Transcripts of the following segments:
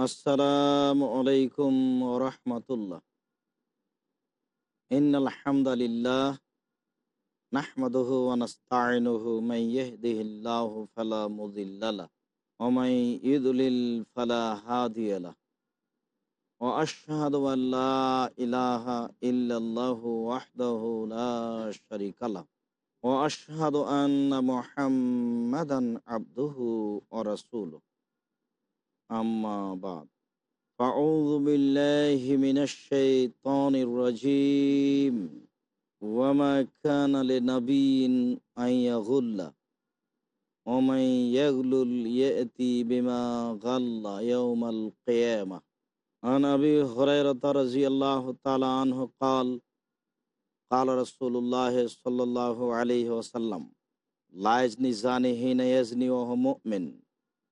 আসসালামু আলাইকুম রহমতুল্লাহ إن الحمد لله نحمده ونستعينه من يهده الله فلا مضل له ومن يضلل فلا هادي له وأشهد أن لا إله إلا الله وحده لا شريك له وأشهد أن محمدا عبده ورسوله أما بعد فأعوذ بالله من الشيطان الرجيم وما كان لنبي أن يغل ومن يغلل يأتي بما غل يوم القيامة عن أبي هريرة رضي الله تعالى عنه قال قال رسول الله صلى الله عليه وسلم لا يزني زاني حين يزني وهو مؤمن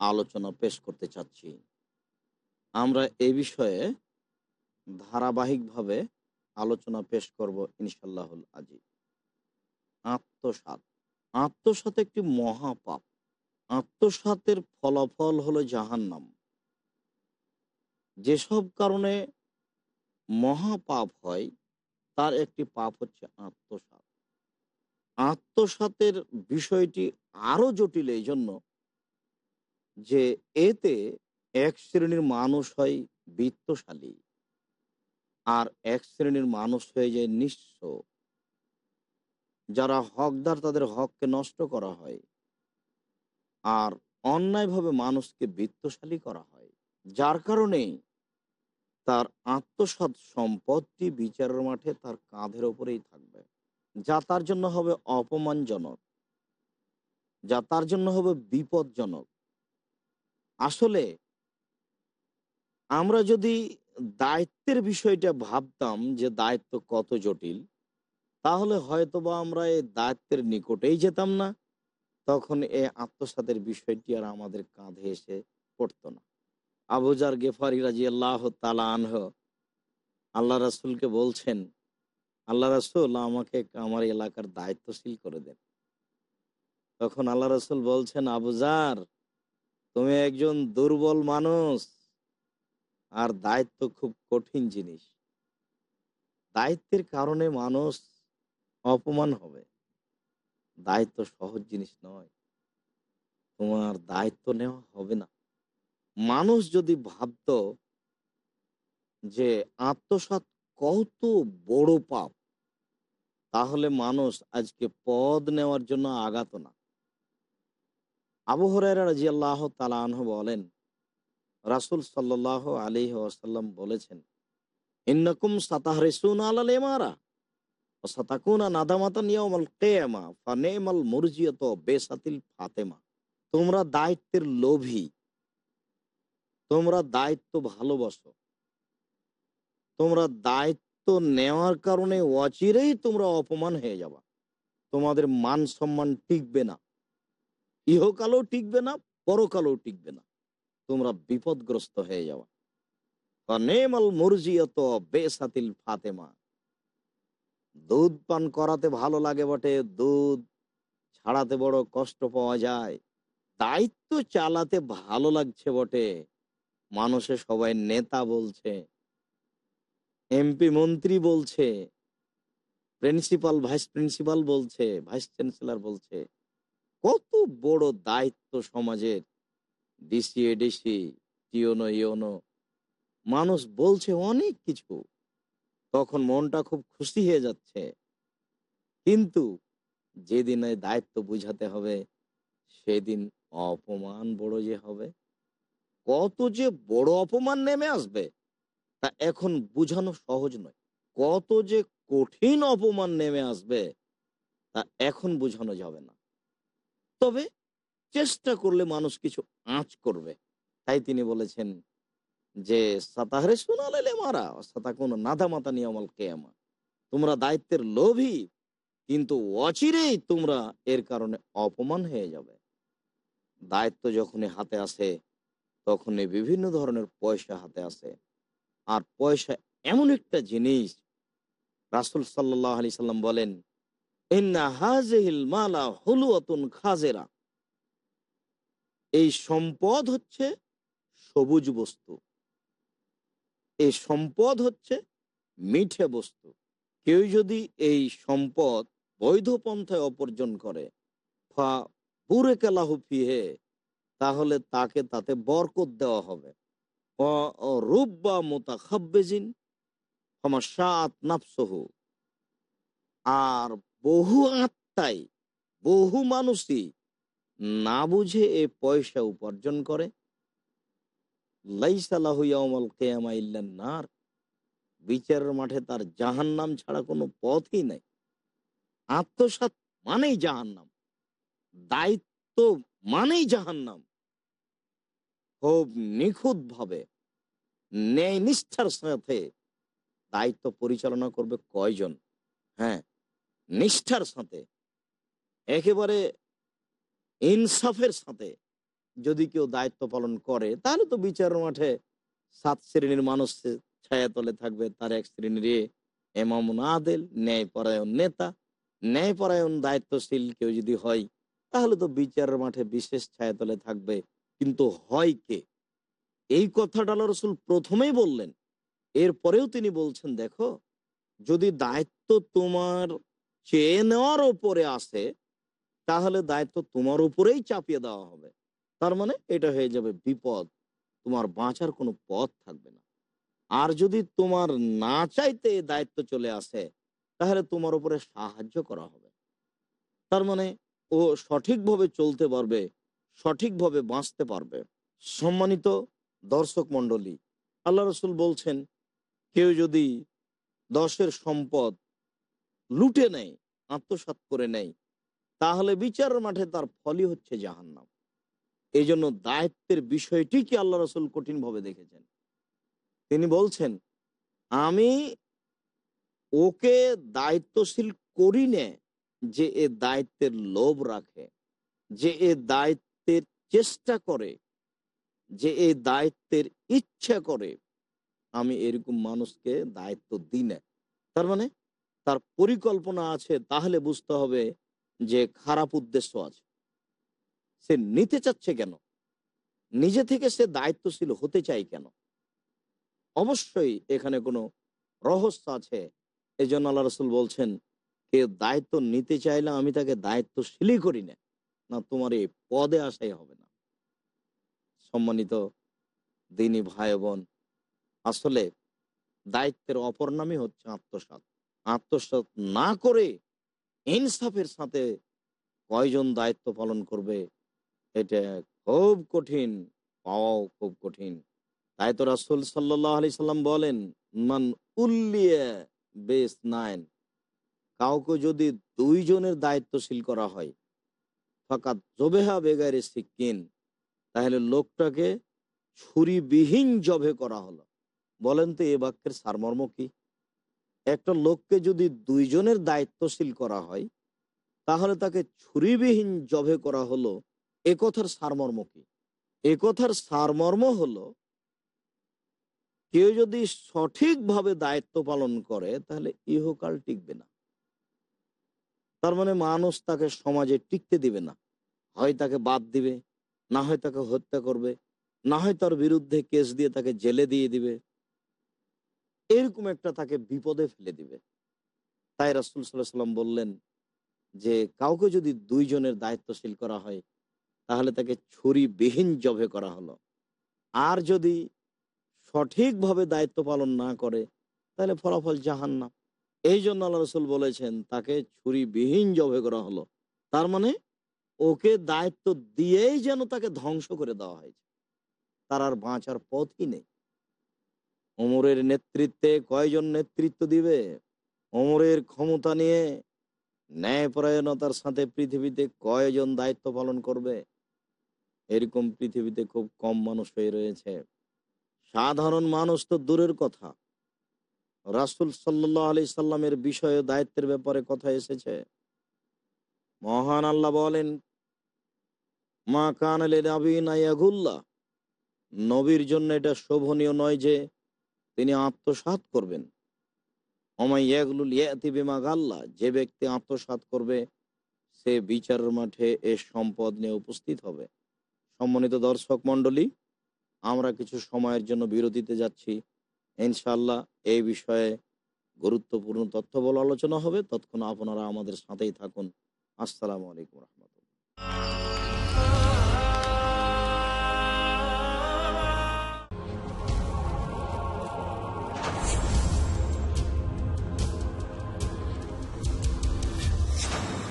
আলোচনা পেশ করতে চাচ্ছি। আমরা এ বিষয়ে ধারাবাহিকভাবে আলোচনা পেশ করব ইনশাল্লাহুল আজি আত্মসাত আত্মসাত একটি মহাপাপ। আত্মসাতের ফলাফল হলো জাহান্নাম। যেসব কারণে মহাপাপ হয়, তার একটি পাপ হচ্ছে আত্মসাত আত্মসাতের বিষয়টি আরও জটিল এই জন্য যে এতে এক শ্রেণির মানুষ হয় বৃত্তশালী আর এক শ্রেণির মানুষ হয়ে যায় নিঃস্ব। যারা হকদার তাদের হককে নষ্ট করা হয় আর অন্যায়ভাবে মানুষকে বৃত্তশালী করা হয়। যার কারণে তার আত্মসৎ সম্পত্তি বিচারের মাঠে তার কাঁধের ওপরেই থাকবে। যা তার জন্য হবে অপমানজনক। যা তার জন্য হবে বিপদজনক আসলে আমরা যদি দায়িত্বের বিষয়টা ভাবতাম যে দায়িত্ব কত জটিল, তাহলে হয়তোবা আমরা এই দায়িত্বের নিকটেই যেতাম না। তখন এ আত্মসাতের বিষয়টি আর আমাদের কাঁধে এসে পড়তো না। আবুজার গেফারি রাজি আল্লাহ তালা আনহ, আল্লাহ রাসুলকে বলছেন, আল্লাহ রাসুল, আমাকে আমার এলাকার দায়িত্বশীল করে দেন। তখন আল্লাহ রাসুল বলছেন আবুজার তুমি একজন দুর্বল মানুষ, আর দায়িত্ব খুব কঠিন জিনিস। দায়িত্বের কারণে মানুষ অপমান হবে। দায়িত্ব সহজ জিনিস নয়। তোমার দায়িত্ব নেওয়া হবে না। মানুষ যদি ভাবত যে আত্মসাত কত বড় পাপ, তাহলে মানুষ আজকে পদ নেওয়ার জন্য আগাত না। আবু হরাইরা রাজি আল্লাহ তালাহ বলেন, রাসুল সাল্লাহ আলী ওয়াসাল্লাম বলেছেন, ইন্নকুম সাতাহরিসুন আলাল এমারা তোমরা দায়িত্বের লোভী, তোমরা দায়িত্ব ভালোবাসো, তোমরা দায়িত্ব নেওয়ার কারণে অচিরেই তোমরা অপমান হয়ে যাবা। তোমাদের মান সম্মান টিকবে না। ইহকালেও টিকবে না, পরকালও টিকবে না। তোমরা বিপদগ্রস্ত হয়ে যাওয়া নেমাল ফাতেমা। দুধ পান করাতে ভালো লাগে বটে, দুধ ছাড়াতে বড় কষ্ট পাওয়া যায়। দায়িত্ব চালাতে ভালো লাগছে বটে, মানুষে সবাই নেতা বলছে, এমপি মন্ত্রী বলছে, প্রিন্সিপাল, ভাইস প্রিন্সিপাল বলছে, ভাইস চ্যান্সেলর বলছে। কত বড় দায়িত্ব সমাজের? ডিসি, এডিসি, টিওনো, ইওনো, মানুষ বলছে অনেক কিছু। তখন মনটা খুব খুশি হয়ে যাচ্ছে। কিন্তু যেদিন এই দায়িত্ব বুঝাতে হবে, সেদিন অপমান বড় যে হবে। কত যে বড় অপমান নেমে আসবে, তা এখন বুঝানো সহজ নয়। কত যে কঠিন অপমান নেমে আসবে, তা এখন বোঝানো যাবে না। তবে চেষ্টা করলে মানুষ কিছু আঁচ করবে। তাই তিনি বলেছেন যে, সাতাহারে শোনালে মারা সাতা কোন নাদা মাতা নিয়মল কেয়ামা। তোমরা দায়িত্বের লোভী, কিন্তু অচিরেই তোমরা এর কারণে অপমান হয়ে যাবে। দায়িত্ব যখনই হাতে আসে, তখনই বিভিন্ন ধরনের পয়সা হাতে আসে। আর পয়সা এমন একটা জিনিস, রাসুল সাল্লাহ আলি সাল্লাম বলেন এই সম্পদ হচ্ছে সবুজ বস্তু। এই সম্পদ হচ্ছে মিঠে বস্তু। কেউ যদি এই সম্পদ বৈধ পন্থায় অর্জন করে, ফা বুরে কেলাহু ফিহে, তাহলে তাকে তাতে বরকত দেওয়া হবে। মোতা খাব্বেজিন আমার সাত নাফসহু। আর বহু আত্মাই বহু মানুষই না বুঝে এ পয়সা উপার্জন করে। নার। বিচারের মাঠে তার জাহান নাম ছাড়া কোনো পথই নাই। আত্মসাত মানেই জাহান নাম দায়িত্ব মানেই জাহান নাম খুব নিখুঁত ভাবে ন্যায় নিষ্ঠার সাথে দায়িত্ব পরিচালনা করবে কয়জন? হ্যাঁ নিষ্ঠার সাথে, একেবারে ইনসাফের সাথে যদি কেউ দায়িত্ব পালন করে, তাহলে তো বিচার মাঠে সাত শ্রেণির মানুষ ছায়াতলে থাকবে, তার এক শ্রেণির এমামুন আদেল ন্যায়পরায়ণ নেতা। ন্যায়পরায়ণ দায়িত্বশীল কেউ যদি হয়, তাহলে তো বিচারের মাঠে বিশেষ ছায়াতলে থাকবে। কিন্তু হয় কে? এই কথাটা রসুল প্রথমেই বললেন। এরপরেও তিনি বলছেন, দেখো, যদি দায়িত্ব তোমার চেয়ে নেওয়ার ওপরে আসে তাহলে দায়িত্ব তোমার উপরেই চাপিয়ে দেওয়া হবে। তার মানে এটা হয়ে যাবে বিপদ। তোমার বাঁচার কোনো পথ থাকবে না। আর যদি তোমার না চাইতে দায়িত্ব চলে আসে, তাহলে তোমার উপরে সাহায্য করা হবে। তার মানে ও সঠিকভাবে চলতে পারবে, সঠিকভাবে বাঁচতে পারবে। সম্মানিত দর্শক মন্ডলী আল্লাহ রসুল বলছেন, কেউ যদি দশের সম্পদ লুটে নেয় আত্মসাত করে নেয় তাহলে বিচারের মাঠে তার ফলই হচ্ছে জাহান্নাম। এই জন্য দায়িত্বের বিষয়টি কি আল্লাহ রসুল কঠিন ভাবে দেখেছেন? তিনি বলছেন, আমি ওকে দায়িত্বশীল করি নে যে এ দায়িত্বের লোভ রাখে, যে এ দায়িত্বের চেষ্টা করে, যে এই দায়িত্বের ইচ্ছা করে আমি এরকম মানুষকে দায়িত্ব দিই না। তার মানে তার পরিকল্পনা আছে, তাহলে বুঝতে হবে যে খারাপ উদ্দেশ্য আছে। সে নিতে চাচ্ছে কেন? নিজে থেকে সে দায়িত্বশীল হতে চাই কেন? অবশ্যই এখানে কোনো রহস্য আছে। এই জন্য আল্লাহ রসুল বলছেন কে দায়িত্ব নিতে চাইলে আমি তাকে দায়িত্বশীলই করি না। না, তোমার এই পদে আসাই হবে না। সম্মানিত দিনী ভাই বোন, আসলে দায়িত্বের অপর নামই হচ্ছে আত্মসাত আত্মসাত না করে ইনসাফের সাথে কয়জন দায়িত্ব পালন করবে, এটা খুব কঠিন, পাওয়াও খুব কঠিন। তাই তো রাসুল সাল্লাহ আলি সাল্লাম বলেন, মান উল্লিয়ে বেস নাইন কাউকে যদি দুইজনের দায়িত্বশীল করা হয় ফাঁকা জবেহা বেগারে সিকিন তাহলে লোকটাকে ছুরিবিহীন জবে করা হলো। বলেন তো এ বাক্যের সারমর্ম কি? একটা লোককে যদি দুইজনের দায়িত্বশীল করা হয়, তাহলে তাকে ছুরিবিহীন জবে করা হলো একথার কথার সারমর্ম কি? এ কথার সারমর্ম হলো, কেউ যদি সঠিকভাবে দায়িত্ব পালন করে, তাহলে ইহকাল টিকবে না। তার মানে মানুষ তাকে সমাজে টিকতে দিবে না। হয় তাকে বাদ দিবে, না হয় তাকে হত্যা করবে, না হয় তার বিরুদ্ধে কেস দিয়ে তাকে জেলে দিয়ে দিবে। এরকম একটা তাকে বিপদে ফেলে দিবে। তাই রাসুল সাল্লাহ সাল্লাম বললেন যে, কাউকে যদি দুইজনের দায়িত্বশীল করা হয়, তাহলে তাকে ছুরিবিহীন জবে করা হলো। আর যদি সঠিকভাবে দায়িত্ব পালন না করে, তাহলে ফলাফল জাহান্না এই জন্য আল্লাহ রসুল বলেছেন, তাকে ছুরিবিহীন জবে করা হলো। তার মানে ওকে দায়িত্ব দিয়েই যেন তাকে ধ্বংস করে দেওয়া হয়েছে। তার আর বাঁচার পথই নেই। ওমরের নেতৃত্বে কয়জন নেতৃত্ব দিবে? ওমরের ক্ষমতা নিয়ে ন্যায়পরায়ণতার সাথে পৃথিবীতে কয়জন দায়িত্ব পালন করবে? এরকম পৃথিবীতে খুব কম মানুষ হয়ে রয়েছে। সাধারণ মানুষ তো দূরের কথা। রাসুল সাল্লাহ আলি সাল্লামের বিষয়ে দায়িত্বের ব্যাপারে কথা এসেছে। মহান আল্লাহ বলেন, মা কান আলী নবীর জন্য এটা শোভনীয় নয় যে তিনি আত্মসাত করবেন। অমাইয়াগুলুল ইয়াতি যে ব্যক্তি আত্মসাত করবে, সে বিচারের মাঠে এ সম্পদ নিয়ে উপস্থিত হবে। সম্মানিত দর্শক মণ্ডলী, আমরা কিছু সময়ের জন্য বিরতিতে যাচ্ছি। ইনশাল্লাহ এই বিষয়ে গুরুত্বপূর্ণ তথ্য বল আলোচনা হবে। তৎক্ষণ আপনারা আমাদের সাথেই থাকুন। আসসালামু আলাইকুম রহমতুল্লাহ।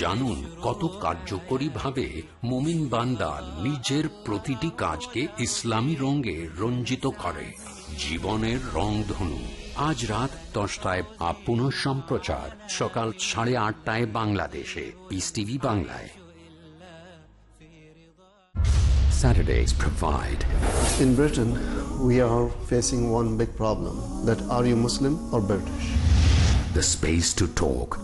জানুন কত কার্যকরীভাবে মোমিন বান্দা নিজের প্রতিটি কাজকে ইসলামী রঙে রঞ্জিত করে জীবনের রংধনু আজ রাত দশটায় আপ পুনঃ সম্প্রচার সকাল সাড়ে আটটায় বাংলাদেশে পিস টিভি বাংলায় Saturdays provide In Britain, we are facing one big problem that are you Muslim or British? the space to talk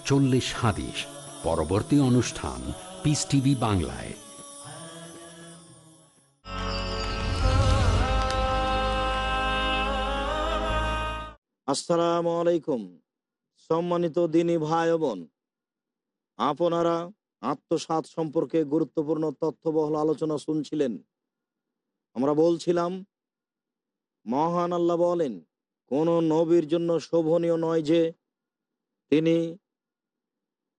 চল্লিশ হাদিস। পরবর্তী অনুষ্ঠান পিস টিভি বাংলায়। আসসালামু আলাইকুম। সম্মানিত দিনী ভাই বোন, আপনারা আত্মসাত সম্পর্কে গুরুত্বপূর্ণ তথ্যবহল আলোচনা শুনছিলেন। আমরা বলছিলাম, মহান আল্লাহ বলেন, কোন নবীর জন্য শোভনীয় নয় যে তিনি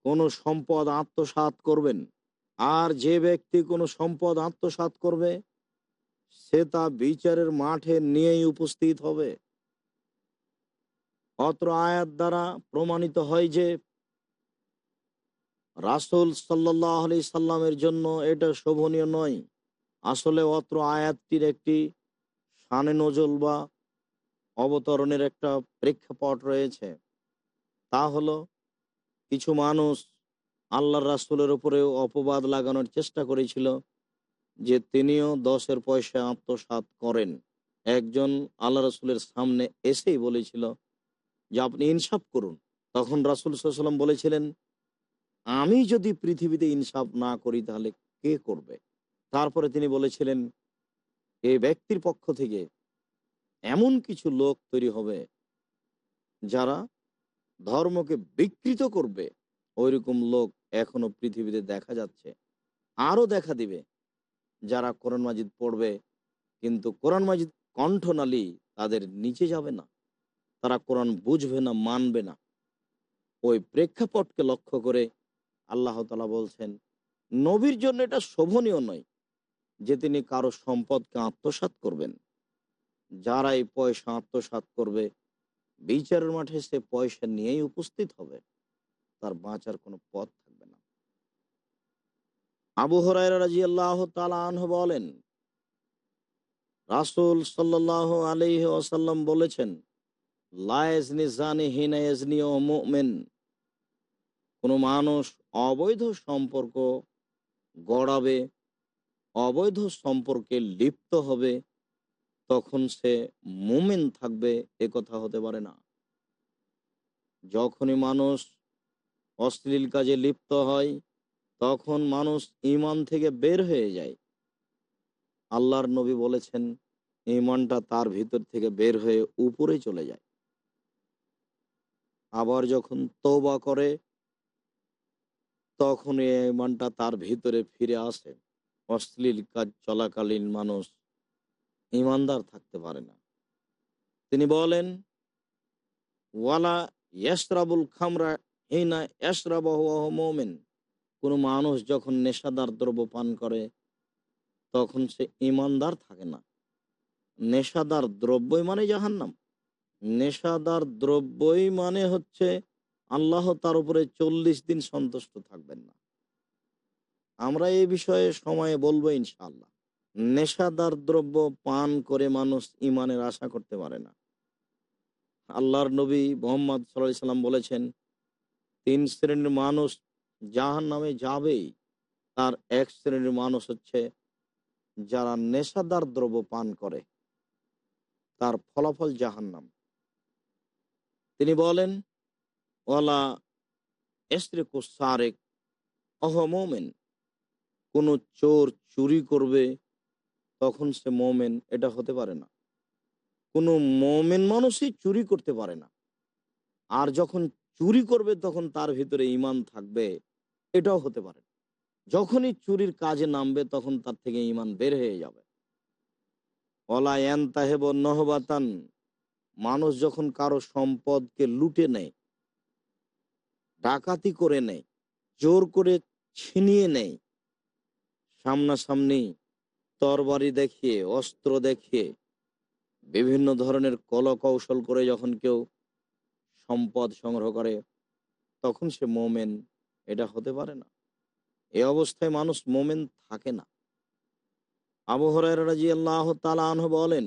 কোনো সম্পদ আত্মসাৎ করবেন। আর যে ব্যক্তি কোনো সম্পদ আত্মসাৎ করবে, সে তা বিচারের মাঠে নিয়েই উপস্থিত হবে। অত্র আয়াত দ্বারা প্রমাণিত হয় যে, রাসুল সাল্লাহ আলি সাল্লামের জন্য এটা শোভনীয় নয়। আসলে অত্র আয়াতটির একটি সানে নজল বা অবতরণের একটা প্রেক্ষাপট রয়েছে। তা হলো কিছু মানুষ আল্লাহর রাসুলের উপরেও অপবাদ লাগানোর চেষ্টা করেছিল যে তিনিও দশের পয়সা আত্মসাৎ করেন। একজন আল্লাহ রসুলের সামনে এসেই বলেছিল যে, আপনি ইনসাফ করুন। তখন রাসুল সাল্লাম বলেছিলেন, আমি যদি পৃথিবীতে ইনসাফ না করি তাহলে কে করবে? তারপরে তিনি বলেছিলেন এই ব্যক্তির পক্ষ থেকে এমন কিছু লোক তৈরি হবে যারা ধর্মকে বিকৃত করবে। ওইরকম লোক এখনও পৃথিবীতে দেখা যাচ্ছে, আরও দেখা দিবে। যারা কোরআন মাজিদ পড়বে, কিন্তু কোরআন মাজিদ কণ্ঠনালী তাদের নিচে যাবে না। তারা কোরআন বুঝবে না, মানবে না। ওই প্রেক্ষাপটকে লক্ষ্য করে আল্লাহ তালা বলছেন, নবীর জন্য এটা শোভনীয় নয় যে তিনি কারও সম্পদকে আত্মসাৎ করবেন। যারা এই পয়সা আত্মসাৎ করবে বিচারের মাঠে সে পয়সা নিয়েই উপস্থিত হবে। তার বাঁচার কোনো পথ থাকবে না। আবু তালাহ বলেন, রাসুল সাল্লাহ আলহ আসাল্লাম বলেছেন লায়েজনি মুমেন। কোনো মানুষ অবৈধ সম্পর্ক গড়াবে, অবৈধ সম্পর্কে লিপ্ত হবে তখন সে মুমেন থাকবে, এ কথা হতে পারে না। যখনই মানুষ অশ্লীল কাজে লিপ্ত হয়, তখন মানুষ ইমান থেকে বের হয়ে যায়। আল্লাহর নবী বলেছেন ইমানটা তার ভিতর থেকে বের হয়ে উপরে চলে যায়। আবার যখন তৌবা করে তখন এই ইমানটা তার ভিতরে ফিরে আসে। অশ্লীল কাজ চলাকালীন মানুষ ইমানদার থাকতে পারে না। তিনি বলেন, ওয়ালা ইয়াসরাবুল খামরা হিনা ইয়াসরাবাহ মোমেন। কোনো মানুষ যখন নেশাদার দ্রব্য পান করে, তখন সে ইমানদার থাকে না। নেশাদার দ্রব্যই মানে জাহান্নাম। নেশাদার দ্রব্যই মানে হচ্ছে আল্লাহ তার উপরে চল্লিশ দিন সন্তুষ্ট থাকবেন না। আমরা এই বিষয়ে সময়ে বলব ইনশাআল্লাহ। নেশাদার দ্রব্য পান করে মানুষ ইমানের আশা করতে পারে না। আল্লাহর নবী মোহাম্মদ সাল্লাহ সাল্লাম বলেছেন, তিন শ্রেণির মানুষ জাহান নামে যাবেই, তার এক শ্রেণির মানুষ হচ্ছে যারা নেশাদার দ্রব্য পান করে, তার ফলাফল জাহান্নাম। তিনি বলেন, ওয়ালা এসরেকু সারেক, অহ মোমেন, কোনো চোর চুরি করবে তখন সে মোমেন এটা হতে পারে না। কোনো মোমেন মানুষই চুরি করতে পারে না। আর যখন চুরি করবে তখন তার ভিতরে ইমান থাকবে, এটাও হতে পারে যখনই চুরির কাজে নামবে তখন তার থেকে ইমান বের হয়ে যাবে। অলায়ান তাহেব নহবাতান, মানুষ যখন কারও সম্পদকে লুটে নেয়, ডাকাতি করে নেয়, জোর করে ছিনিয়ে নেয়, সামনাসামনি তরবারি দেখিয়ে, অস্ত্র দেখিয়ে, বিভিন্ন ধরনের কলকৌশল করে যখন কেউ সম্পদ সংগ্রহ করে, তখন সে মোমেন, এটা হতে পারে না। এ অবস্থায় মানুষ মোমেন থাকে না। আবহরাই রাজি আল্লাহ তালাহ বলেন,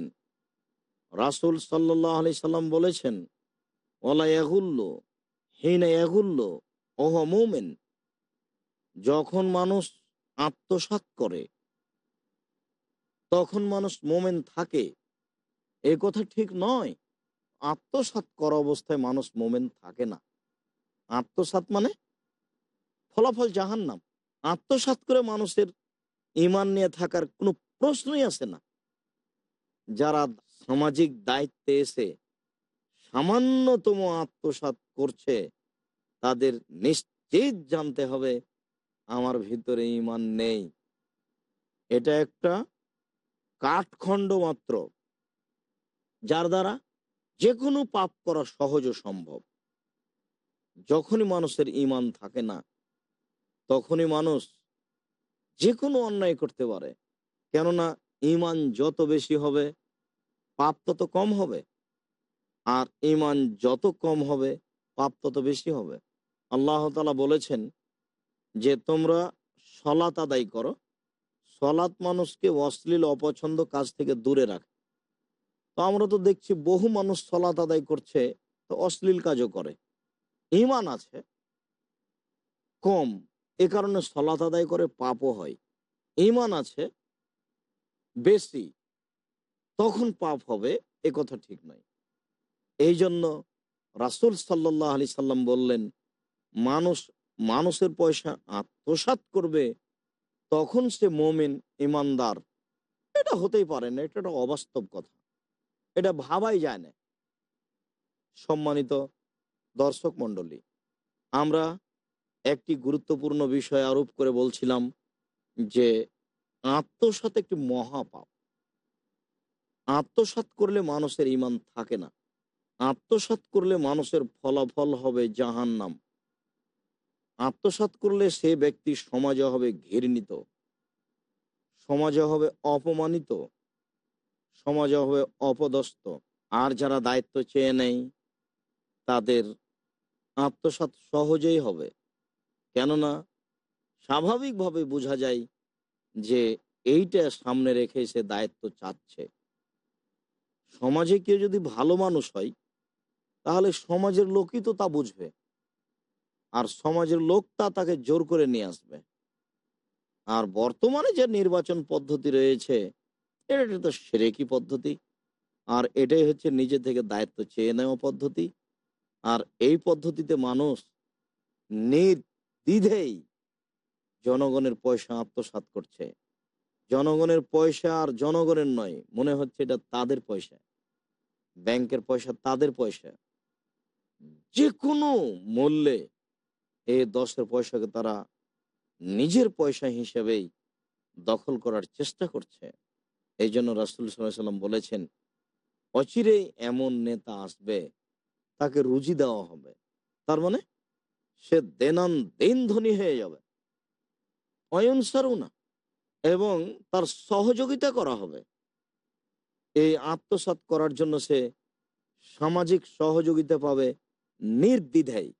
রাসুল সাল্লাহ আলি সাল্লাম বলেছেন ওলা এগুল্ল হিনা এগুল্ল ওহ মোমেন। যখন মানুষ আত্মসাত করে তখন মানুষ মোমেন থাকে। এ কথা ঠিক নয়। আত্মসাত করা অবস্থায় মানুষ মোমেন থাকে না। আত্মসাত মানে ফলাফল জাহান্নাম। আত্মসাত করে মানুষের ইমান নিয়ে থাকার কোনো প্রশ্নই আসে না। যারা সামাজিক দায়িত্বে এসে সামান্যতম আত্মসাত করছে, তাদের নিশ্চিত জানতে হবে, আমার ভিতরে ইমান নেই। এটা একটা কাঠখণ্ড মাত্র। যার দ্বারা যে কোনো পাপ করা সহজ ও সম্ভব। যখনই মানুষের ইমান থাকে না, তখনই মানুষ যে কোনো অন্যায় করতে পারে। কেননা ইমান যত বেশি হবে, পাপ তত কম হবে। আর ইমান যত কম হবে, পাপ তত বেশি হবে। আল্লাহ তালা বলেছেন যে, তোমরা সলাত আদায় করো সলাৎ মানুষকে অশ্লীল, অপছন্দ কাজ থেকে দূরে রাখে। তো আমরা তো দেখছি বহু মানুষ সলাত আদায় করছে, তো অশ্লীল কাজও করে। ইমান আছে, কম, এ কারণে সলাত আদায় করে পাপও হয়। ইমান আছে, বেশি, তখন পাপ হবে, এ কথা ঠিক নয়। এই জন্য রাসুল সাল্লাহ আলি সাল্লাম বললেন, মানুষ, মানুষের পয়সা আত্মসাত করবে তখন সে মোমেন, ইমানদার। এটা হতেই পারে না, এটা একটা অবাস্তব কথা। এটা ভাবাই যায় না। সম্মানিত দর্শক মণ্ডলী, আমরা একটি গুরুত্বপূর্ণ বিষয় আরোপ করে বলছিলাম যে আত্মসাত একটি মহাপাপ। আত্মসাত করলে মানুষের ইমান থাকে না। আত্মসাত করলে মানুষের ফলাফল হবে জাহান্নাম। আত্মসাত করলে সে ব্যক্তি সমাজে হবে ঘৃণিত, সমাজে হবে অপমানিত, সমাজে হবে অপদস্থ। আর যারা দায়িত্ব চেয়ে নেয়, তাদের আত্মসাত সহজেই হবে। কেননা, স্বাভাবিকভাবে বোঝা যায় যে এইটা সামনে রেখে সে দায়িত্ব চাচ্ছে। সমাজে কেউ যদি ভালো মানুষ হয়, তাহলে সমাজের লোকই তো তা বুঝবে। আর সমাজের লোক তা তাকে জোর করে নিয়ে আসবে। আর বর্তমানে যে নির্বাচন পদ্ধতি রয়েছে, এটা তো সেরেকি পদ্ধতি? আর এটাই হচ্ছে নিজে থেকে দায়িত্ব চেয়ে নেওয়া পদ্ধতি। আর এই পদ্ধতিতে মানুষ নির্দ্বিধেই জনগণের পয়সা আত্মসাত করছে। জনগণের পয়সা আর জনগণের নয়, মনে হচ্ছে এটা তাদের পয়সা। ব্যাংকের পয়সা তাদের পয়সা। যে কোনো মূল্যে এই দশের পয়সাকে তারা নিজের পয়সা হিসেবেই দখল করার চেষ্টা করছে। এই জন্য রাসুল সাল্লাম বলেছেন অচিরে এমন নেতা আসবে, তাকে রুজি দেওয়া হবে। তার মানে সে দেনান দিন ধনী হয়ে যাবে। অয়নসারও না। এবং তার সহযোগিতা করা হবে। এই আত্মসাত করার জন্য সে সামাজিক সহযোগিতা পাবে নির্দ্বিধায়।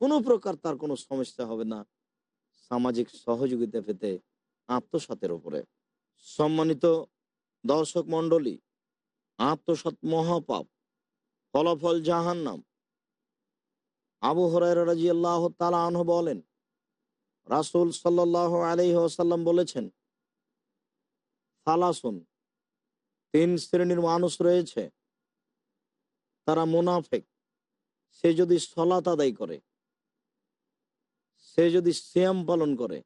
কোনো প্রকার তার কোনো সমস্যা হবে না। সামাজিক সহযোগিতা পেতে আত্মসাতের উপরে সম্মানিত দর্শক মণ্ডলী, আত্মসাত মহাপাপ, ফলাফল জাহান্নাম। আবু হরাই আল্লাহ তালা আনহ বলেন, রাসুল সাল্লাহ আলহি আসাল্লাম বলেছেন ফালাসুন তিন শ্রেণির মানুষ রয়েছে, তারা মুনাফেক, সে যদি সলাত আদায় করে সে যদি শ্যাম পালন করে,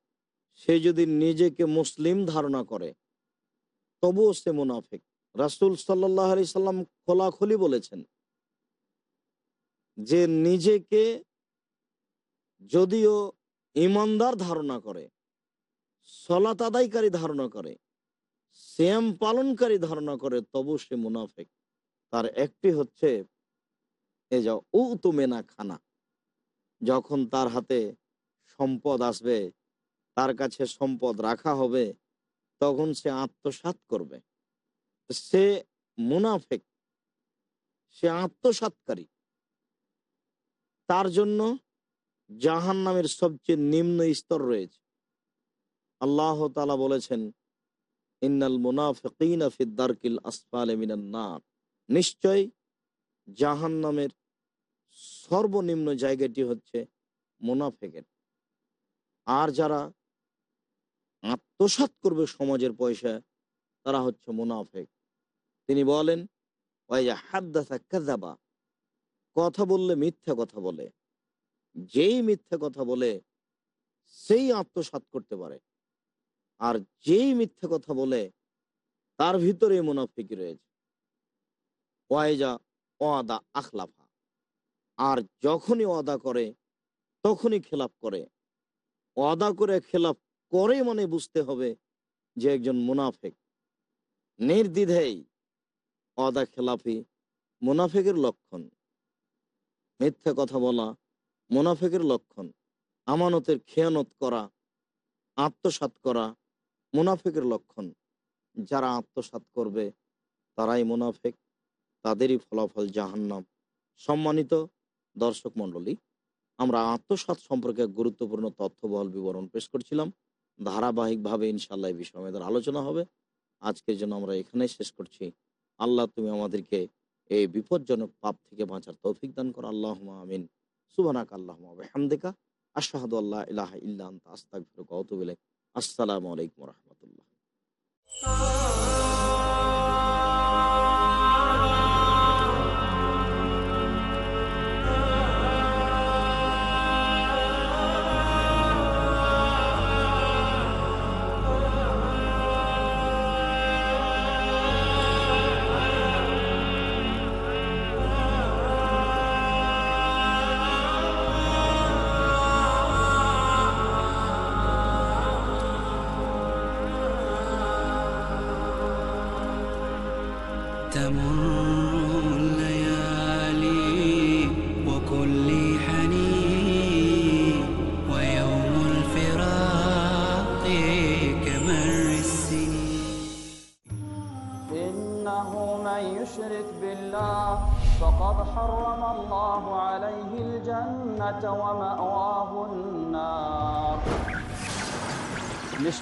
সে যদি নিজেকে মুসলিম ধারণা করে, তবুও সে মুনাফেক। রাসুল সাল্লাহ আলি সাল্লাম খোলাখুলি বলেছেন যে, নিজেকে যদিও ইমানদার ধারণা করে, সলাত আদায়কারী ধারণা করে শ্যাম পালনকারী ধারণা করে তবু সে মুনাফেক। তার একটি হচ্ছে এ যা উ তুমেনা খানা, যখন তার হাতে সম্পদ আসবে, তার কাছে সম্পদ রাখা হবে, তখন সে আত্মসাত করবে। সে মুনাফেক, সে আত্মসাতকারী তার জন্য জাহান নামের সবচেয়ে নিম্ন স্তর রয়েছে। আল্লাহ তালা বলেছেন, ইন্নাল মুনাফিকিনা ফিদ্দারকিল আসফালে মিনান নার। নিশ্চয় জাহান নামের সর্বনিম্ন জায়গাটি হচ্ছে মুনাফেকের। আর যারা আত্মসাত করবে সমাজের পয়সা, তারা হচ্ছে মুনাফেক। তিনি বলেন কথা বললে মিথ্যা কথা বলে। যেই মিথ্যা কথা বলে, সেই আত্মসাত করতে পারে। আর যেই মিথ্যা কথা বলে, তার ভিতরে মুনাফিকি রয়েছে। ওয়াইজা ওয়াদা আখলাফা। আর যখনই ওয়াদা করে, তখনই খেলাপ করে। ওয়াদা করে খেলাফ করে মানে বুঝতে হবে যে একজন মুনাফেক। নির্দ্বিধেই অদা খেলাফি মুনাফেকের লক্ষণ। মিথ্যে কথা বলা মুনাফেকের লক্ষণ। আমানতের খেয়ানত করা, আত্মসাৎ করা মুনাফেকের লক্ষণ। যারা আত্মসাৎ করবে, তারাই মুনাফেক, তাদেরই ফলাফল জাহান্নাম। সম্মানিত দর্শক মণ্ডলী আমরা আত্মসাৎ সম্পর্কে গুরুত্বপূর্ণ তথ্যবহল বিবরণ পেশ করছিলাম। ধারাবাহিকভাবে ইনশাল্লাহ এই বিষয়ে আমাদের আলোচনা হবে। আজকের জন্য আমরা এখানেই শেষ করছি। আল্লাহ তুমি আমাদেরকে এই বিপজ্জনক পাপ থেকে বাঁচার তৌফিক দান করো। আল্লাহ আমিন। সুবানাক আল্লাহ হামদিকা আশাহাদ আল্লাহ ইলাহ ইল্লা আতুবু ইলাইক। আসসালামু আলাইকুম রাহমাতুল্লাহ।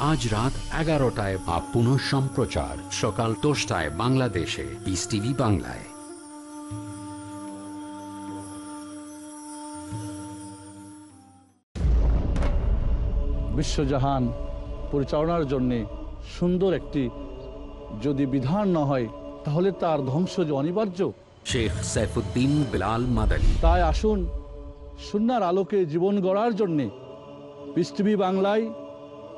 আজ রাত এগারোটায় বা পুনঃ সম্প্রচার। সকাল দশটায় বাংলাদেশে। পিস টিভি বাংলায়। বিশ্বজাহান পরিচালনার জন্যে সুন্দর একটি যদি বিধান না হয় তাহলে তার ধ্বংস যে অনিবার্য। শেখ সাইফুদ্দিন বিলাল মাদানী। তাই আসুন সুনার আলোকে জীবন গড়ার জন্যে। পৃথিবী বাংলায়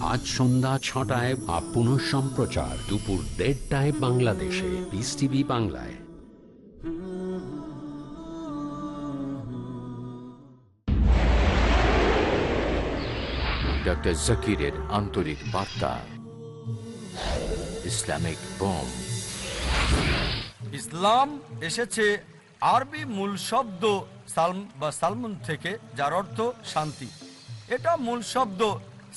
আজ সন্ধ্যা ছটায় বা পুনঃ সম্প্রচার দুপুর দেড়টায় বাংলাদেশে। পিস টিভি বাংলায়। ডক্টর জাকিরের আন্তরিক বার্তা। ইসলামিক বোম ইসলাম এসেছে আরবি মূল শব্দ সালম বা সালমুন থেকে যার অর্থ শান্তি। এটা মূল শব্দ